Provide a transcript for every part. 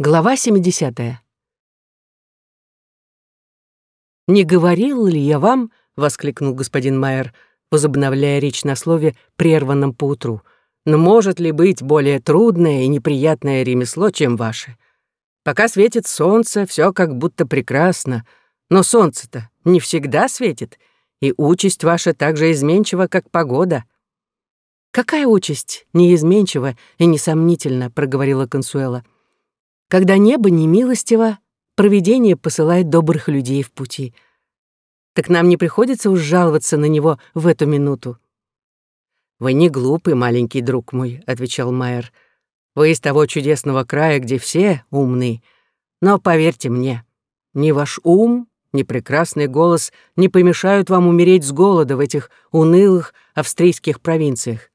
Глава 70. «Не говорил ли я вам, — воскликнул господин Майер, возобновляя речь на слове, прерванном поутру, — но может ли быть более трудное и неприятное ремесло, чем ваше? Пока светит солнце, все как будто прекрасно, но солнце-то не всегда светит, и участь ваша так же изменчива, как погода». «Какая участь неизменчива и несомнительно», — проговорила Консуэла. — когда небо не милостиво, провидение посылает добрых людей в пути. Так нам не приходится уж жаловаться на него в эту минуту. «Вы не глупый, маленький друг мой», — отвечал Майер. «Вы из того чудесного края, где все умны. Но поверьте мне, ни ваш ум, ни прекрасный голос не помешают вам умереть с голода в этих унылых австрийских провинциях.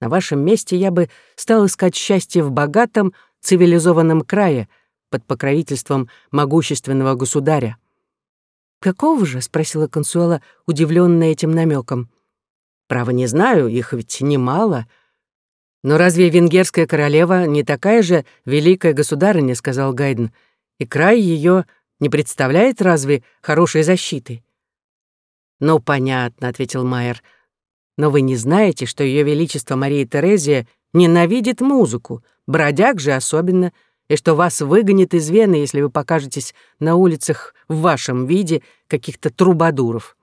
На вашем месте я бы стал искать счастье в богатом, цивилизованном крае под покровительством могущественного государя. «Какого же?» — спросила Консуэла, удивленная этим намеком. «Право не знаю, их ведь немало. Но разве венгерская королева не такая же великая государыня?» — сказал Гайден. «И край ее не представляет разве хорошей защиты?» «Ну, понятно», — ответил Майер. «Но вы не знаете, что Ее Величество Мария Терезия ненавидит музыку, бродяг же особенно, и что вас выгонит из Вены, если вы покажетесь на улицах в вашем виде каких-то трубадуров».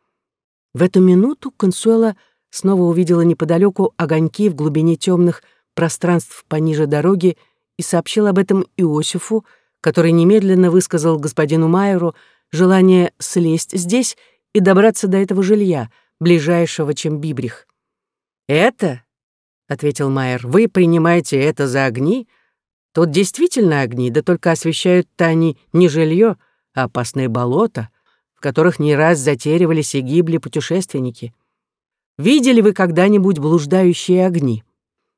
В эту минуту Консуэла снова увидела неподалеку огоньки в глубине темных пространств пониже дороги и сообщила об этом Иосифу, который немедленно высказал господину Майеру желание слезть здесь и добраться до этого жилья, ближайшего, чем Бибрих. «Это — ответил Майер. «Вы принимаете это за огни? Тут действительно огни, да только освещают-то они не жилье, а опасные болота, в которых не раз затеривались и гибли путешественники. Видели вы когда-нибудь блуждающие огни?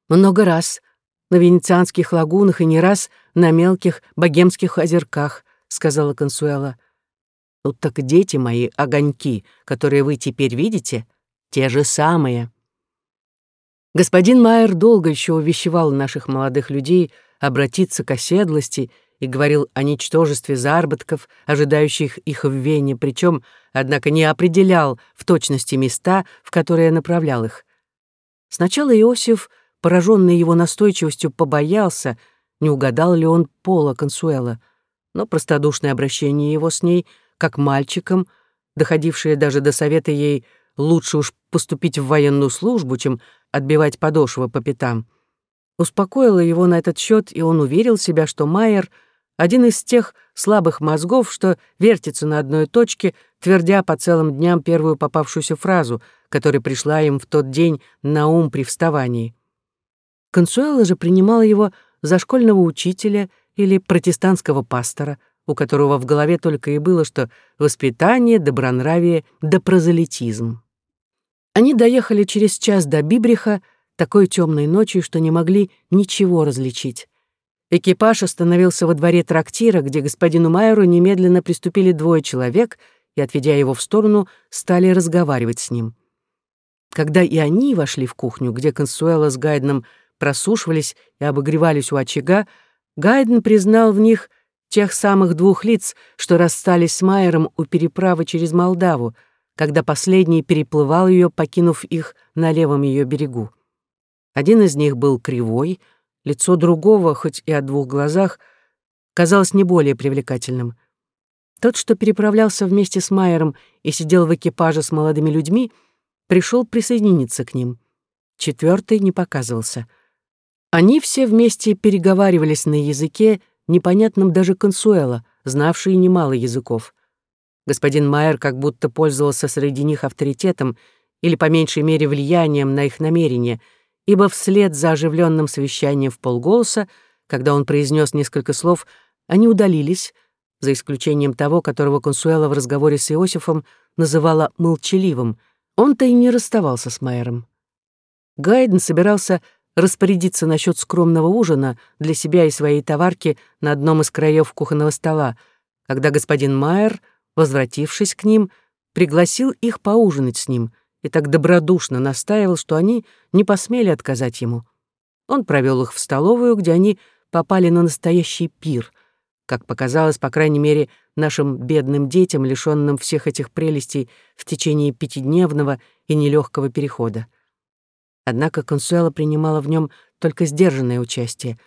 Много раз. На венецианских лагунах и не раз на мелких богемских озерках, сказала Консуэла. Ну так дети мои, огоньки, которые вы теперь видите, те же самые. Господин Майер долго еще увещевал наших молодых людей обратиться к оседлости и говорил о ничтожестве заработков, ожидающих их в Вене, причем, однако, не определял в точности места, в которые направлял их. Сначала Иосиф, пораженный его настойчивостью, побоялся, не угадал ли он пола Консуэла, но простодушное обращение его с ней, как мальчиком, доходившее даже до совета ей лучше уж поступить в военную службу, чем отбивать подошвы по пятам. Успокоило его на этот счет, и он уверил себя, что Майер — один из тех слабых мозгов, что вертится на одной точке, твердя по целым дням первую попавшуюся фразу, которая пришла им в тот день на ум при вставании. Консуэла же принимала его за школьного учителя или протестантского пастора, у которого в голове только и было, что воспитание, добронравие да прозелитизм. Они доехали через час до Бибриха, такой темной ночью, что не могли ничего различить. Экипаж остановился во дворе трактира, где господину Майеру немедленно приступили двое человек и, отведя его в сторону, стали разговаривать с ним. Когда и они вошли в кухню, где Консуэла с Гайденом просушивались и обогревались у очага, Гайден признал в них тех самых двух лиц, что расстались с Майером у переправы через Молдаву — когда последний переплывал ее, покинув их на левом ее берегу. Один из них был кривой, лицо другого, хоть и о двух глазах, казалось не более привлекательным. Тот, что переправлялся вместе с Майером и сидел в экипаже с молодыми людьми, пришел присоединиться к ним. Четвертый не показывался. Они все вместе переговаривались на языке, непонятном даже Консуэла, знавший немало языков. Господин Майер как будто пользовался среди них авторитетом или, по меньшей мере, влиянием на их намерения, ибо вслед за оживленным совещанием в полголоса, когда он произнес несколько слов, они удалились, за исключением того, которого Консуэла в разговоре с Иосифом называла молчаливым. Он-то и не расставался с Майером. Гайден собирался распорядиться насчет скромного ужина для себя и своей товарки на одном из краев кухонного стола, когда господин Майер — возвратившись к ним, пригласил их поужинать с ним и так добродушно настаивал, что они не посмели отказать ему. Он провел их в столовую, где они попали на настоящий пир. как показалось, по крайней мере, нашим бедным детям, лишённым всех этих прелестей в течение пятидневного и нелегкого перехода. Однако Консуэла принимала в нем только сдержанное участие.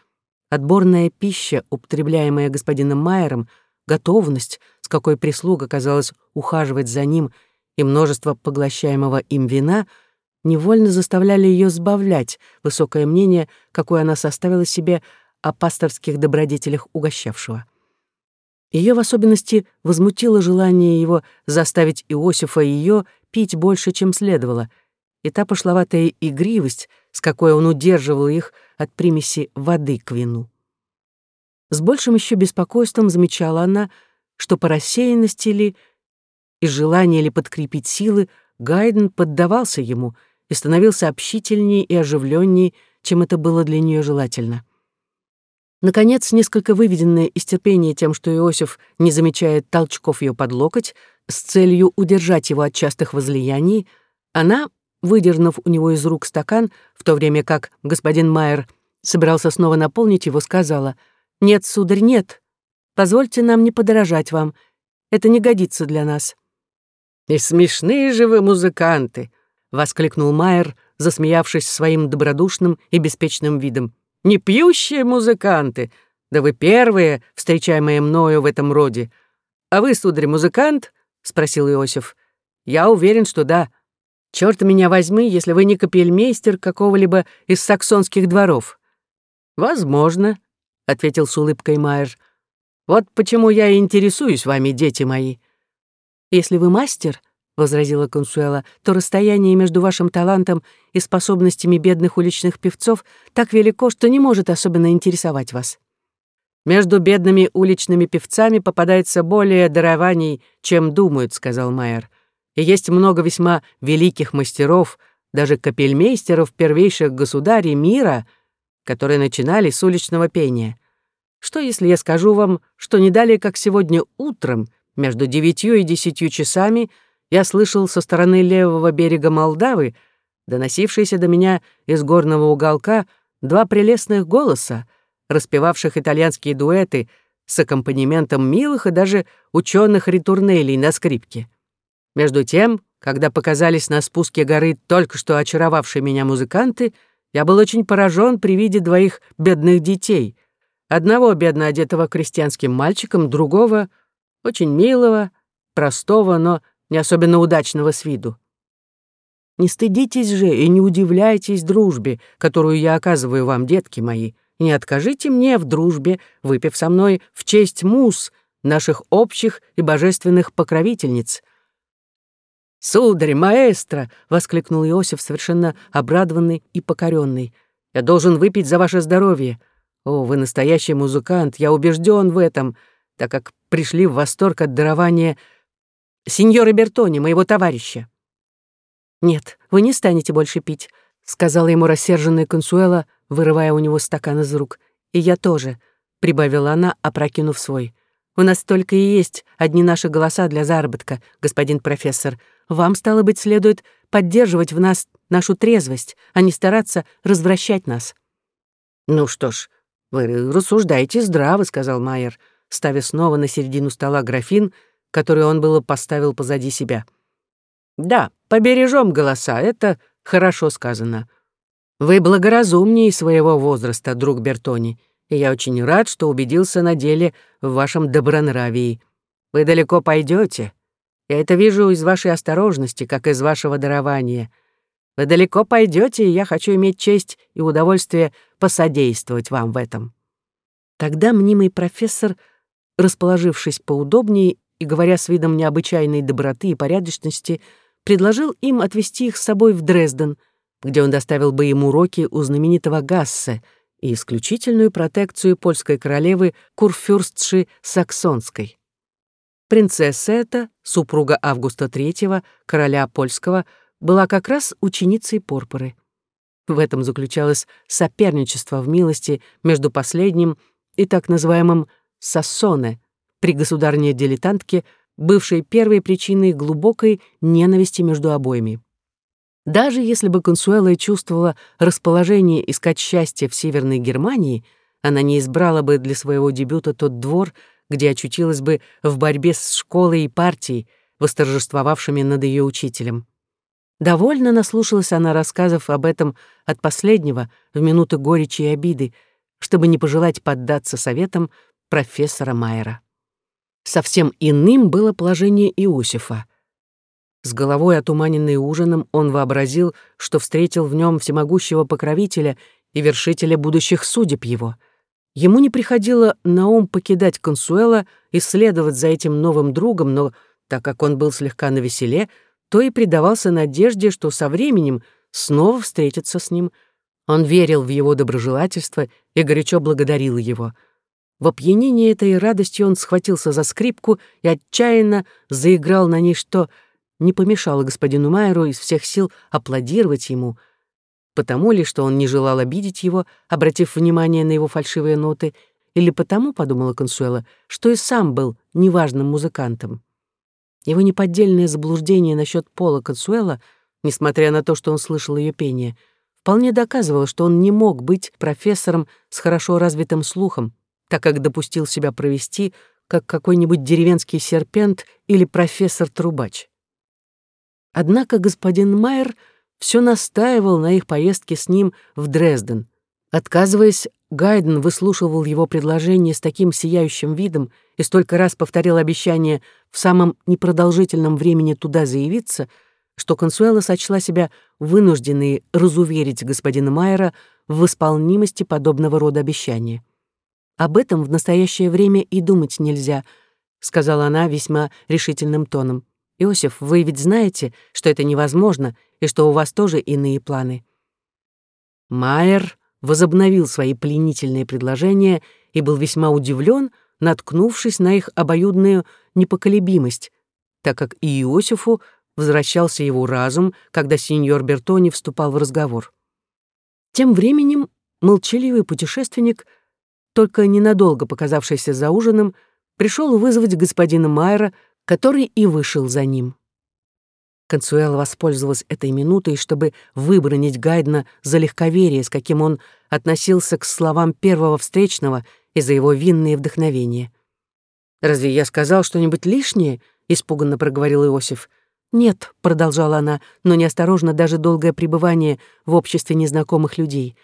Отборная пища, употребляемая господином Майером, готовность, какой прислуга, казалось, ухаживать за ним, и множество поглощаемого им вина невольно заставляли ее сбавлять высокое мнение, какое она составила себе о пасторских добродетелях угощавшего. Ее в особенности возмутило желание его заставить Иосифа и ее пить больше, чем следовало, и та пошловатая игривость, с какой он удерживал их от примеси воды к вину. С большим еще беспокойством замечала она, что по рассеянности ли и желание ли подкрепить силы Гайден поддавался ему и становился общительнее и оживленнее, чем это было для нее желательно. Наконец, несколько выведенная из терпения тем, что Иосиф не замечает толчков ее под локоть, с целью удержать его от частых возлияний, она, выдернув у него из рук стакан, в то время как господин Майер собирался снова наполнить его, сказала, «Нет, сударь, нет. Позвольте нам не подорожать вам. Это не годится для нас». «И смешные же вы музыканты!» — воскликнул Майер, засмеявшись своим добродушным и беспечным видом не пьющие музыканты. Да вы первые, встречаемые мною в этом роде. А вы, сударь, музыкант? спросил Иосиф. Я уверен, что да. Черт меня возьми, если вы не капельмейстер какого-либо из саксонских дворов. Возможно, ответил с улыбкой Майер. Вот почему я и интересуюсь вами, дети мои. Если вы мастер, — возразила Консуэла, — то расстояние между вашим талантом и способностями бедных уличных певцов так велико, что не может особенно интересовать вас. «Между бедными уличными певцами попадается более дарований, чем думают», — сказал Майер. «И есть много весьма великих мастеров, даже капельмейстеров первейших государей мира, которые начинали с уличного пения. Что, если я скажу вам, что не далее, как сегодня утром, между девятью и десятью часами — я слышал со стороны левого берега Молдавы, доносившиеся до меня из горного уголка, два прелестных голоса, распевавших итальянские дуэты с аккомпанементом милых и даже ученых ритурнелей на скрипке. Между тем, когда показались на спуске горы только что очаровавшие меня музыканты, я был очень поражен при виде двоих бедных детей. Одного бедно одетого крестьянским мальчиком, другого — очень милого, простого, но не особенно удачного с виду. Не стыдитесь же и не удивляйтесь дружбе, которую я оказываю вам, детки мои, не откажите мне в дружбе, выпив со мной в честь мус, наших общих и божественных покровительниц». «Сударь, маэстро!» — воскликнул Иосиф, совершенно обрадованный и покоренный. «Я должен выпить за ваше здоровье. О, вы настоящий музыкант, я убежден в этом, так как пришли в восторг от дарования сеньора Бертони, моего товарища». «Нет, вы не станете больше пить», — сказала ему рассерженная Консуэла, вырывая у него стакан из рук. «И я тоже», — прибавила она, опрокинув свой. «У нас только и есть одни наши голоса для заработка, господин профессор. Вам, стало быть, следует поддерживать в нас нашу трезвость, а не стараться развращать нас». «Ну что ж, вы рассуждаете здраво», — сказал Майер, ставя снова на середину стола графин — который он было поставил позади себя. «Да, побережем голоса, это хорошо сказано. Вы благоразумнее своего возраста, друг Бертони, и я очень рад, что убедился на деле в вашем добронравии. Вы далеко пойдете. Я это вижу из вашей осторожности, как из вашего дарования. Вы далеко пойдете, и я хочу иметь честь и удовольствие посодействовать вам в этом». Тогда мнимый профессор, расположившись поудобнее и, говоря с видом необычайной доброты и порядочности, предложил им отвезти их с собой в Дрезден, где он доставил бы им уроки у знаменитого Гассе и исключительную протекцию польской королевы Курфюрстши Саксонской. Принцесса эта, супруга Августа III, короля польского, была как раз ученицей Порпоры. В этом заключалось соперничество в милости между последним и так называемым «сассоне», при государне-дилетантке, бывшей первой причиной глубокой ненависти между обоими. Даже если бы Консуэла чувствовала расположение искать счастье в Северной Германии, она не избрала бы для своего дебюта тот двор, где очутилась бы в борьбе с школой и партией, восторжествовавшими над ее учителем. Довольно наслушалась она рассказов об этом от последнего в минуты горечи и обиды, чтобы не пожелать поддаться советам профессора Майера. Совсем иным было положение Иосифа. С головой отуманенной ужином он вообразил, что встретил в нем всемогущего покровителя и вершителя будущих судеб его. Ему не приходило на ум покидать Консуэла и следовать за этим новым другом, но, так как он был слегка навеселе, то и предавался надежде, что со временем снова встретится с ним. Он верил в его доброжелательство и горячо благодарил его. В опьянении этой радости он схватился за скрипку и отчаянно заиграл на ней, что не помешало господину Майеру из всех сил аплодировать ему, потому ли, что он не желал обидеть его, обратив внимание на его фальшивые ноты, или потому, подумала Консуэла, что и сам был неважным музыкантом. Его неподдельное заблуждение насчет Пола Консуэла, несмотря на то, что он слышал ее пение, вполне доказывало, что он не мог быть профессором с хорошо развитым слухом, так как допустил себя провести как какой-нибудь деревенский серпент или профессор-трубач. Однако господин Майер все настаивал на их поездке с ним в Дрезден. Отказываясь, Гайден выслушивал его предложение с таким сияющим видом и столько раз повторил обещание в самом непродолжительном времени туда заявиться, что Консуэла сочла себя вынужденной разуверить господина Майера в исполнимости подобного рода обещания. «Об этом в настоящее время и думать нельзя», — сказала она весьма решительным тоном. «Иосиф, вы ведь знаете, что это невозможно и что у вас тоже иные планы». Майер возобновил свои пленительные предложения и был весьма удивлен, наткнувшись на их обоюдную непоколебимость, так как и Иосифу возвращался его разум, когда сеньор Бертони вступал в разговор. Тем временем молчаливый путешественник, только ненадолго показавшийся за ужином, пришел вызвать господина Майера, который и вышел за ним. Консуэла воспользовалась этой минутой, чтобы выбронить Гайдна за легковерие, с каким он относился к словам первого встречного и за его винные вдохновения. «Разве я сказал что-нибудь лишнее?» — испуганно проговорил Иосиф. «Нет», — продолжала она, но неосторожно даже долгое пребывание в обществе незнакомых людей.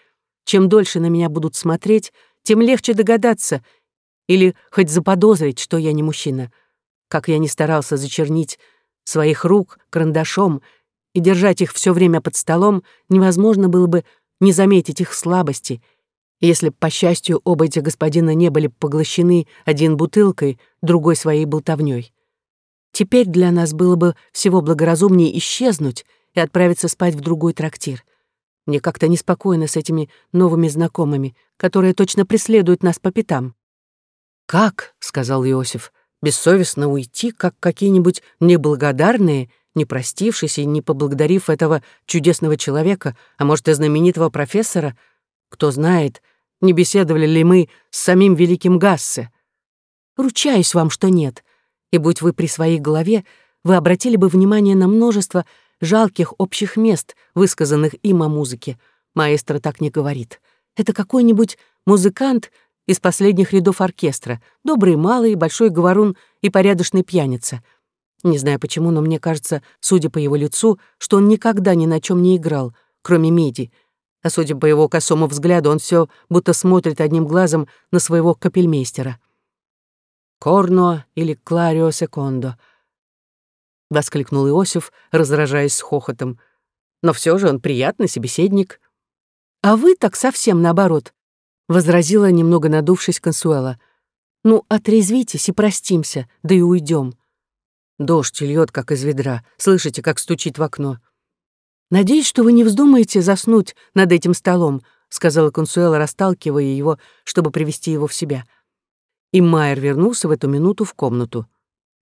«Чем дольше на меня будут смотреть, тем легче догадаться или хоть заподозрить, что я не мужчина. Как я не старался зачернить своих рук карандашом и держать их все время под столом, невозможно было бы не заметить их слабости, если б, по счастью, оба эти господина не были поглощены один бутылкой, другой своей болтовней. Теперь для нас было бы всего благоразумнее исчезнуть и отправиться спать в другой трактир. Мне как-то неспокойно с этими новыми знакомыми, которые точно преследуют нас по пятам. «Как?» — сказал Иосиф бессовестно уйти, как какие-нибудь неблагодарные, не простившись и не поблагодарив этого чудесного человека, а может и знаменитого профессора, кто знает, не беседовали ли мы с самим великим Гассе. Ручаюсь вам, что нет, и будь вы при своей голове, вы обратили бы внимание на множество жалких общих мест, высказанных им о музыке. Маэстро так не говорит. Это какой-нибудь музыкант — из последних рядов оркестра, добрый малый, большой говорун и порядочный пьяница. Не знаю почему, но мне кажется, судя по его лицу, что он никогда ни на чем не играл, кроме меди. А судя по его косому взгляду, он все будто смотрит одним глазом на своего капельмейстера. «Корно или Кларио Секондо», — воскликнул Иосиф, раздражаясь с хохотом. «Но все же он приятный собеседник». «А вы так совсем наоборот возразила, немного надувшись Консуэла. «Ну, отрезвитесь и простимся, да и уйдем. Дождь льет, как из ведра. Слышите, как стучит в окно. «Надеюсь, что вы не вздумаете заснуть над этим столом», сказала Консуэла, расталкивая его, чтобы привести его в себя. И Майер вернулся в эту минуту в комнату.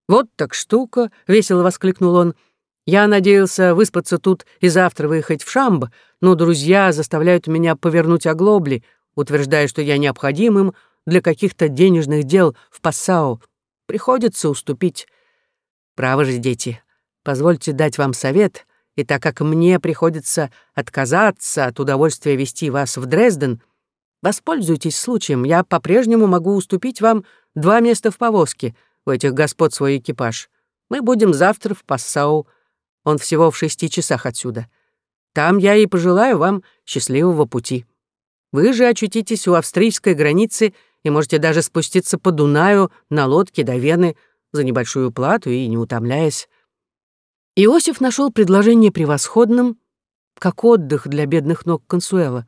«Вот так штука!» — весело воскликнул он. «Я надеялся выспаться тут и завтра выехать в Шамб, но друзья заставляют меня повернуть оглобли, утверждая, что я необходим им для каких-то денежных дел в Пассау. Приходится уступить. Право же, дети, позвольте дать вам совет, и так как мне приходится отказаться от удовольствия вести вас в Дрезден, Воспользуйтесь случаем, я по-прежнему могу уступить вам два места в повозке, у этих господ свой экипаж. Мы будем завтра в Пассау, он всего в шести часах отсюда. Там я и пожелаю вам счастливого пути. Вы же очутитесь у австрийской границы и можете даже спуститься по Дунаю на лодке до Вены за небольшую плату и не утомляясь. Иосиф нашел предложение превосходным, как отдых для бедных ног Консуэла.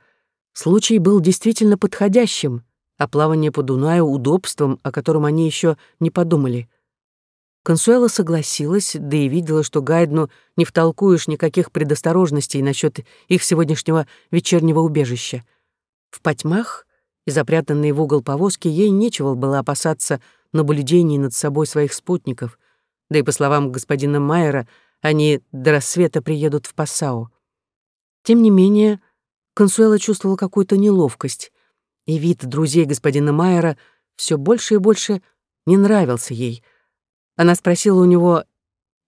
Случай был действительно подходящим, а плавание по Дунаю — удобством, о котором они еще не подумали. Консуэла согласилась, да и видела, что Гайдну не втолкуешь никаких предосторожностей насчет их сегодняшнего вечернего убежища. В потьмах и запрятанной в угол повозки ей нечего было опасаться наблюдений над собой своих спутников, да и, по словам господина Майера, они до рассвета приедут в Пассау. Тем не менее, Консуэла чувствовала какую-то неловкость, и вид друзей господина Майера все больше и больше не нравился ей — она спросила у него,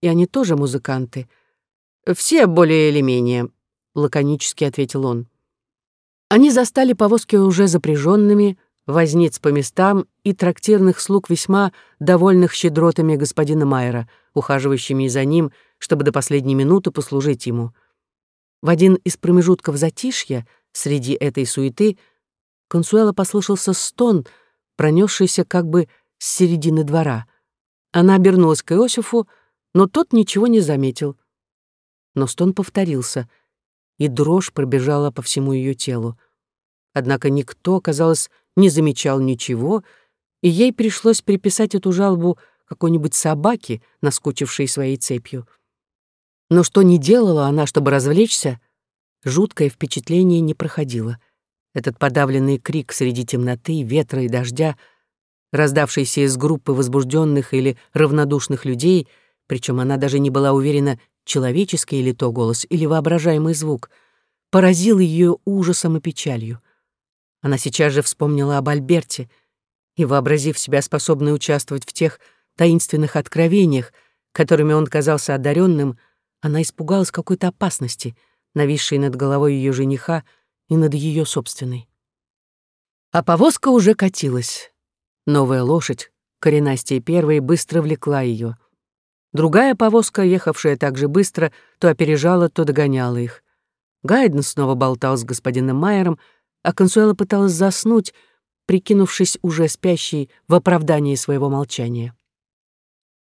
и они тоже музыканты. «Все более или менее», — лаконически ответил он. Они застали повозки уже запряженными, возниц по местам и трактирных слуг весьма довольных щедротами господина Майера, ухаживающими за ним, чтобы до последней минуты послужить ему. В один из промежутков затишья, среди этой суеты, Консуэла послышался стон, пронесшийся как бы с середины двора — она обернулась к Иосифу, но тот ничего не заметил. Но стон повторился, и дрожь пробежала по всему ее телу. Однако никто, казалось, не замечал ничего, и ей пришлось приписать эту жалобу какой-нибудь собаке, наскучившей своей цепью. Но что не делала она, чтобы развлечься, жуткое впечатление не проходило. Этот подавленный крик среди темноты, ветра и дождя — раздавшийся из группы возбужденных или равнодушных людей, причем она даже не была уверена, человеческий ли то голос или воображаемый звук, поразил ее ужасом и печалью. Она сейчас же вспомнила об Альберте и, вообразив себя способной участвовать в тех таинственных откровениях, которыми он казался одаренным, она испугалась какой-то опасности, нависшей над головой ее жениха и над ее собственной. А повозка уже катилась. Новая лошадь, коренастей первой, быстро влекла ее. Другая повозка, ехавшая так же быстро, то опережала, то догоняла их. Гайден снова болтал с господином Майером, а Консуэла пыталась заснуть, прикинувшись уже спящей в оправдании своего молчания.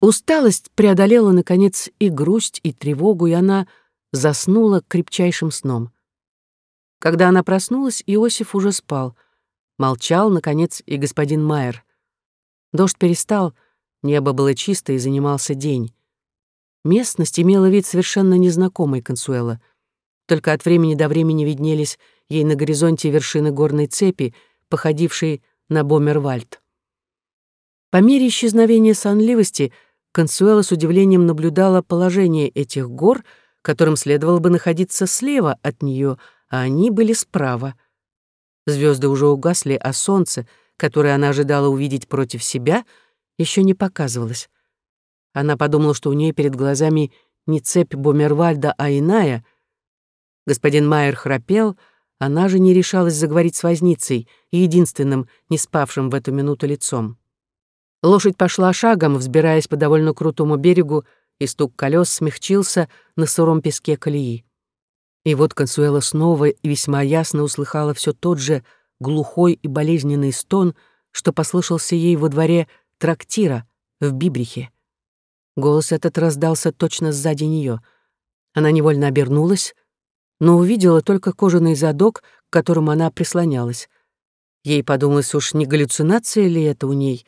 Усталость преодолела, наконец, и грусть, и тревогу, и она заснула крепчайшим сном. Когда она проснулась, Иосиф уже спал — Молчал, наконец, и господин Майер. Дождь перестал, небо было чисто и занимался день. Местность имела вид совершенно незнакомой Консуэла. Только от времени до времени виднелись ей на горизонте вершины горной цепи, походившей на Бомервальд. По мере исчезновения сонливости Консуэла с удивлением наблюдала положение этих гор, которым следовало бы находиться слева от нее, а они были справа. Звезды уже угасли, а солнце, которое она ожидала увидеть против себя, еще не показывалось. Она подумала, что у нее перед глазами не цепь Бумервальда, а иная. Господин Майер храпел, она же не решалась заговорить с возницей, единственным, не спавшим в эту минуту лицом. Лошадь пошла шагом, взбираясь по довольно крутому берегу, и стук колес смягчился на сыром песке колеи. И вот Консуэла снова и весьма ясно услыхала все тот же глухой и болезненный стон, что послышался ей во дворе трактира в Бибрихе. Голос этот раздался точно сзади нее. Она невольно обернулась, но увидела только кожаный задок, к которому она прислонялась. Ей подумалось, уж не галлюцинация ли это у ней,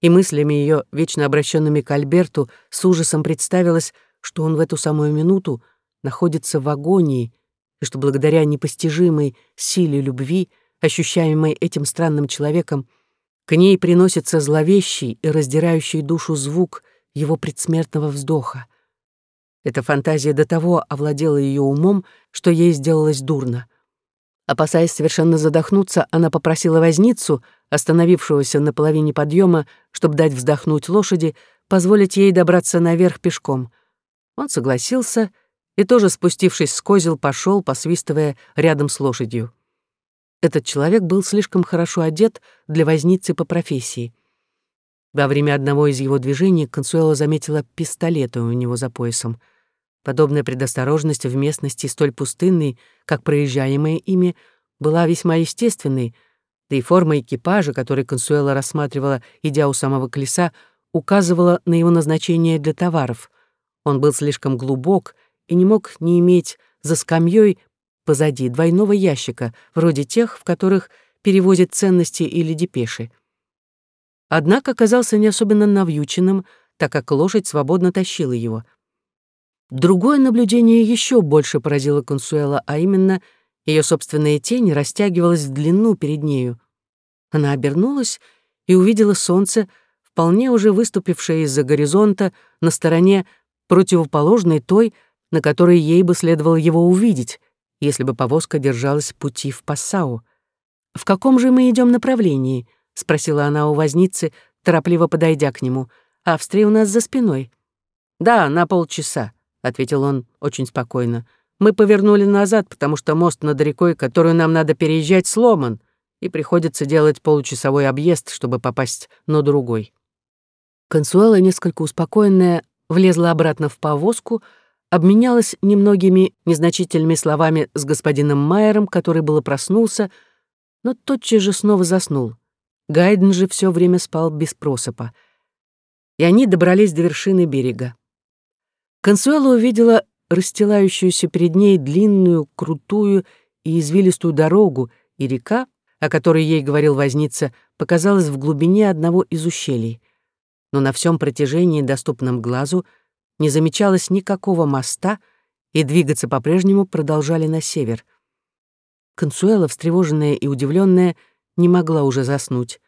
и мыслями ее, вечно обращенными к Альберту, с ужасом представилось, что он в эту самую минуту находится в агонии, и что благодаря непостижимой силе любви, ощущаемой этим странным человеком, к ней приносится зловещий и раздирающий душу звук его предсмертного вздоха. Эта фантазия до того овладела ее умом, что ей сделалось дурно. Опасаясь совершенно задохнуться, она попросила возницу, остановившегося на половине подъема, чтобы дать вздохнуть лошади, позволить ей добраться наверх пешком. Он согласился и тоже, спустившись с козел, пошел, посвистывая рядом с лошадью. Этот человек был слишком хорошо одет для возницы по профессии. Во время одного из его движений Консуэла заметила пистолеты у него за поясом. Подобная предосторожность в местности столь пустынной, как проезжаемая ими, была весьма естественной, да и форма экипажа, который Консуэла рассматривала, идя у самого колеса, указывала на его назначение для товаров. Он был слишком глубок и не мог не иметь за скамьей позади двойного ящика, вроде тех, в которых перевозят ценности или депеши. Однако оказался не особенно навьюченным, так как лошадь свободно тащила его. Другое наблюдение еще больше поразило Консуэла, а именно ее собственная тень растягивалась в длину перед нею. Она обернулась и увидела солнце, вполне уже выступившее из-за горизонта на стороне противоположной той, на которой ей бы следовало его увидеть, если бы повозка держалась пути в Пассау. «В каком же мы идем направлении?» — спросила она у возницы, торопливо подойдя к нему. «Австрия у нас за спиной». «Да, на полчаса», — ответил он очень спокойно. «Мы повернули назад, потому что мост над рекой, которую нам надо переезжать, сломан, и приходится делать получасовой объезд, чтобы попасть на другой». Консуэла, несколько успокоенная, влезла обратно в повозку, обменялась немногими незначительными словами с господином Майером, который было проснулся, но тотчас же снова заснул. Гайден же все время спал без просыпа. И они добрались до вершины берега. Консуэла увидела расстилающуюся перед ней длинную, крутую и извилистую дорогу, и река, о которой ей говорил возница, показалась в глубине одного из ущелий. Но на всем протяжении, доступном глазу, не замечалось никакого моста, и двигаться по-прежнему продолжали на север. Консуэла, встревоженная и удивленная, не могла уже заснуть.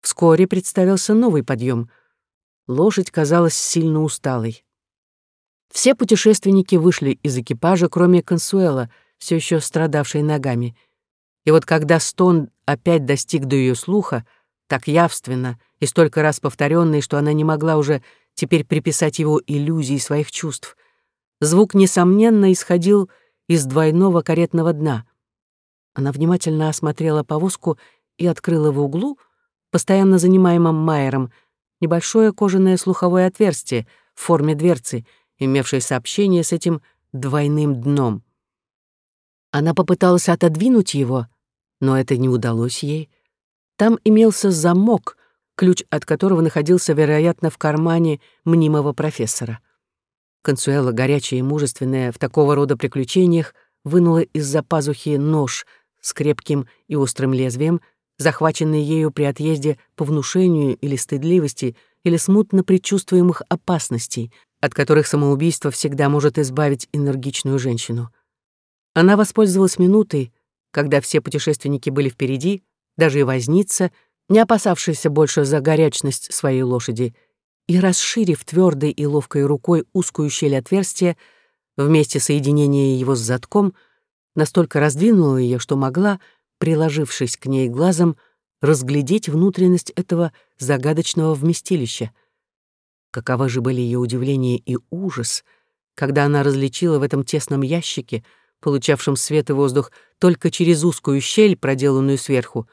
Вскоре представился новый подъем. Лошадь казалась сильно усталой. Все путешественники вышли из экипажа, кроме Консуэла, все еще страдавшей ногами. И вот когда стон опять достиг до ее слуха, так явственно и столько раз повторенный, что она не могла уже теперь приписать его иллюзии своих чувств, звук, несомненно, исходил из двойного каретного дна. Она внимательно осмотрела повозку и открыла в углу, постоянно занимаемом Майером, небольшое кожаное слуховое отверстие в форме дверцы, имевшее сообщение с этим двойным дном. Она попыталась отодвинуть его, но это не удалось ей. Там имелся замок, ключ от которого находился, вероятно, в кармане мнимого профессора. Консуэла, горячая и мужественная в такого рода приключениях, вынула из-за пазухи нож — с крепким и острым лезвием, захваченный ею при отъезде по внушению или стыдливости, или смутно предчувствуемых опасностей, от которых самоубийство всегда может избавить энергичную женщину. Она воспользовалась минутой, когда все путешественники были впереди, даже и возница, не опасавшаяся больше за горячность своей лошади, и, расширив твердой и ловкой рукой узкую щель отверстия, вместе соединения его с затком — настолько раздвинула ее, что могла, приложившись к ней глазом, разглядеть внутренность этого загадочного вместилища. Каковы же были ее удивление и ужас, когда она различила в этом тесном ящике, получавшем свет и воздух только через узкую щель, проделанную сверху,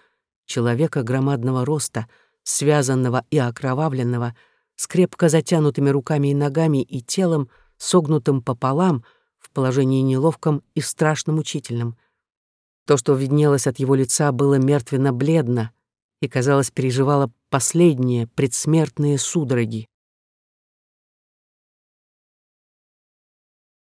человека громадного роста, связанного и окровавленного, с крепко затянутыми руками и ногами и телом, согнутым пополам, в положении неловком и страшно мучительном. То, что виднелось от его лица, было мертвенно-бледно и, казалось, переживало последние предсмертные судороги.